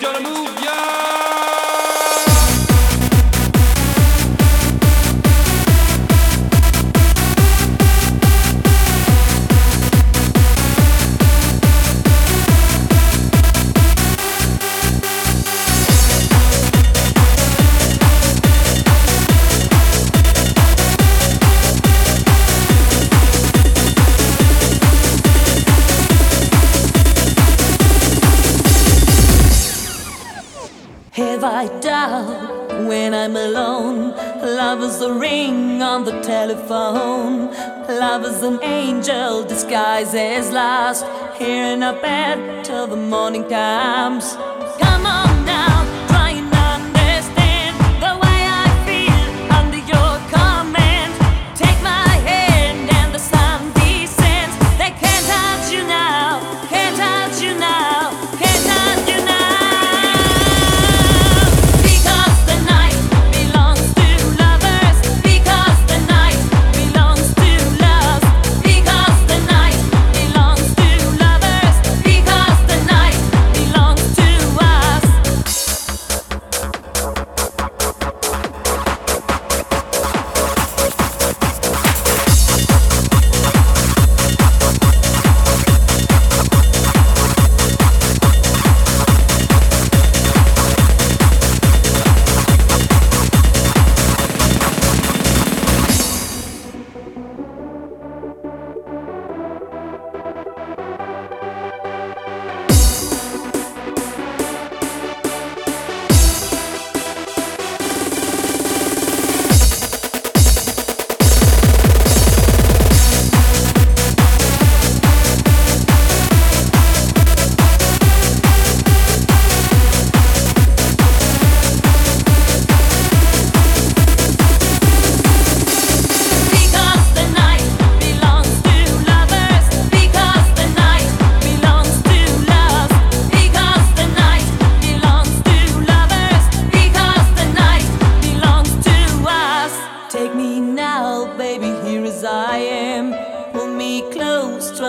Gonna move ya. I doubt when I'm alone? Love is a ring on the telephone. Love is an angel disguised as lost. Here in a bed till the morning comes.